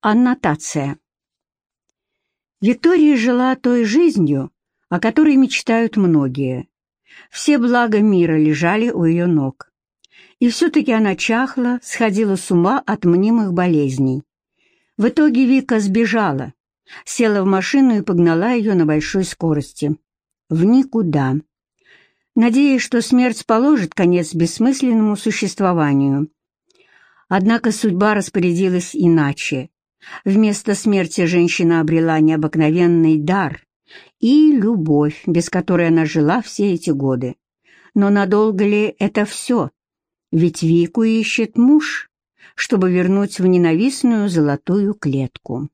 Аннотация. Виктория жила той жизнью, о которой мечтают многие. Все блага мира лежали у ее ног. И все-таки она чахла, сходила с ума от мнимых болезней. В итоге Вика сбежала, села в машину и погнала ее на большой скорости. В никуда. Надеясь, что смерть положит конец бессмысленному существованию. Однако судьба распорядилась иначе. Вместо смерти женщина обрела необыкновенный дар и любовь, без которой она жила все эти годы. Но надолго ли это все? Ведь Вику ищет муж, чтобы вернуть в ненавистную золотую клетку.